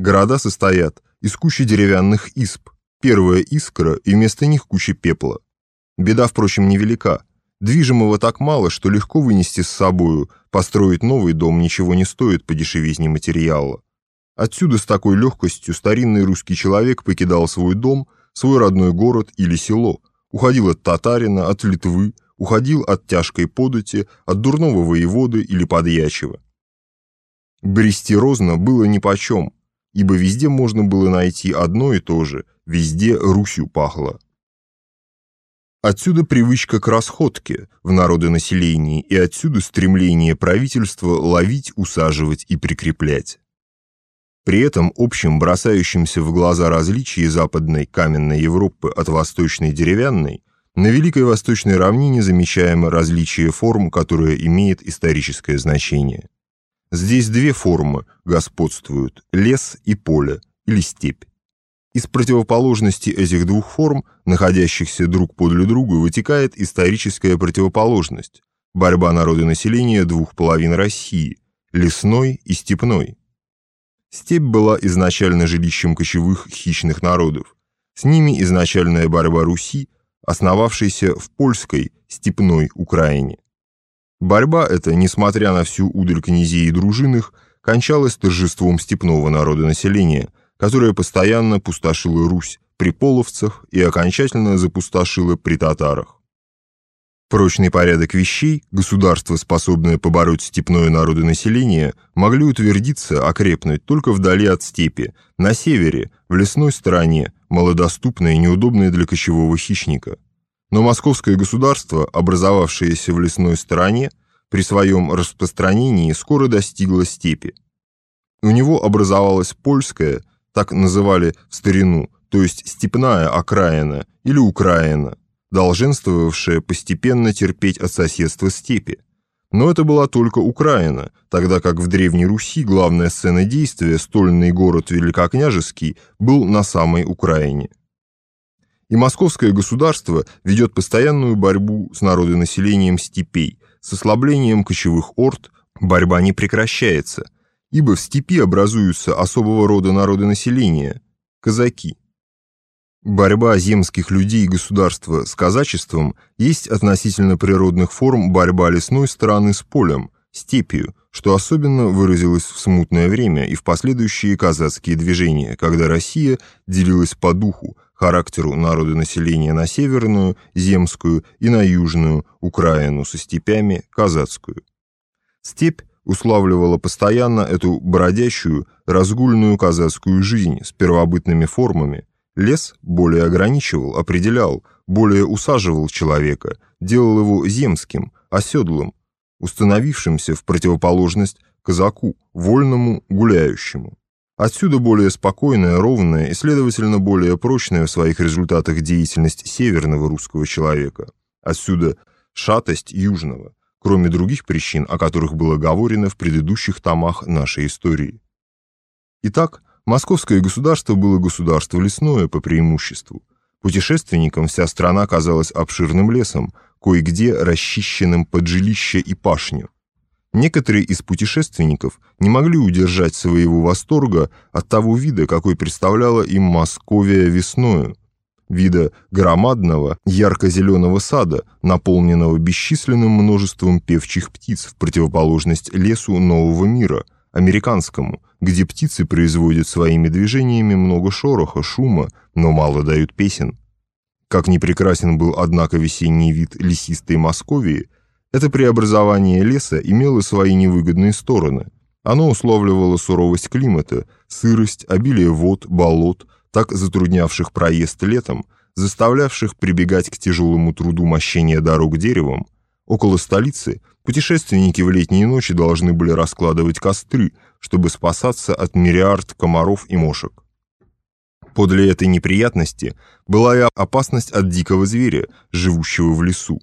Города состоят из кучи деревянных исп, первая искра и вместо них куча пепла. Беда, впрочем, невелика. Движимого так мало, что легко вынести с собою, построить новый дом ничего не стоит по дешевизне материала. Отсюда с такой легкостью старинный русский человек покидал свой дом, свой родной город или село, уходил от татарина, от Литвы, уходил от тяжкой подати, от дурного воеводы или подьячего. Брести розно было нипочем, ибо везде можно было найти одно и то же, везде Русью пахло. Отсюда привычка к расходке в народонаселении и отсюда стремление правительства ловить, усаживать и прикреплять. При этом общим бросающимся в глаза различии западной каменной Европы от восточной деревянной, на Великой Восточной равнине замечаемо различие форм, которое имеет историческое значение. Здесь две формы господствуют – лес и поле, или степь. Из противоположности этих двух форм, находящихся друг подле друга, вытекает историческая противоположность – борьба народонаселения двух половин России – лесной и степной. Степь была изначально жилищем кочевых хищных народов. С ними изначальная борьба Руси, основавшейся в польской степной Украине. Борьба эта, несмотря на всю удаль князей и дружинных, кончалась торжеством степного народа населения – которая постоянно пустошила Русь при половцах и окончательно запустошила при татарах. Прочный порядок вещей, государство, способное побороть степное народонаселение, могли утвердиться, окрепнуть только вдали от степи, на севере, в лесной стороне, малодоступной и неудобной для кочевого хищника. Но московское государство, образовавшееся в лесной стороне, при своем распространении скоро достигло степи. У него образовалась польская, так называли в старину, то есть степная окраина или Украина, долженствовавшая постепенно терпеть от соседства степи. Но это была только Украина, тогда как в Древней Руси главная сцена действия, стольный город Великокняжеский, был на самой Украине. И московское государство ведет постоянную борьбу с народонаселением степей, с ослаблением кочевых орд, борьба не прекращается – ибо в степи образуются особого рода народы населения – казаки. Борьба земских людей и государства с казачеством есть относительно природных форм борьба лесной стороны с полем, степью, что особенно выразилось в смутное время и в последующие казацкие движения, когда Россия делилась по духу, характеру народа населения на северную, земскую и на южную, Украину со степями, казацкую. Степь уславливала постоянно эту бродящую, разгульную казацкую жизнь с первобытными формами. Лес более ограничивал, определял, более усаживал человека, делал его земским, оседлым, установившимся в противоположность казаку, вольному, гуляющему. Отсюда более спокойная, ровная и, следовательно, более прочная в своих результатах деятельность северного русского человека. Отсюда шатость южного, кроме других причин, о которых было говорено в предыдущих томах нашей истории. Итак, московское государство было государство лесное по преимуществу. Путешественникам вся страна казалась обширным лесом, кое-где расчищенным под жилище и пашню. Некоторые из путешественников не могли удержать своего восторга от того вида, какой представляла им Московия весною, вида громадного ярко-зеленого сада, наполненного бесчисленным множеством певчих птиц в противоположность лесу нового мира, американскому, где птицы производят своими движениями много шороха, шума, но мало дают песен. Как ни прекрасен был, однако, весенний вид лесистой Московии, это преобразование леса имело свои невыгодные стороны. Оно условливало суровость климата, сырость, обилие вод, болот – так затруднявших проезд летом, заставлявших прибегать к тяжелому труду мощения дорог деревом, около столицы путешественники в летние ночи должны были раскладывать костры, чтобы спасаться от мириард комаров и мошек. Подле этой неприятности была и опасность от дикого зверя, живущего в лесу,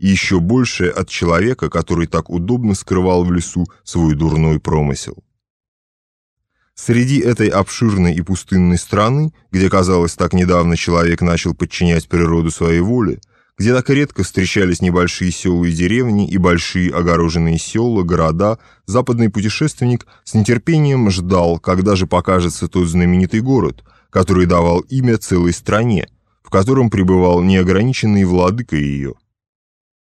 и еще большая от человека, который так удобно скрывал в лесу свой дурной промысел. Среди этой обширной и пустынной страны, где, казалось, так недавно человек начал подчинять природу своей воле, где так редко встречались небольшие села и деревни и большие огороженные села, города, западный путешественник с нетерпением ждал, когда же покажется тот знаменитый город, который давал имя целой стране, в котором пребывал неограниченный владыка ее –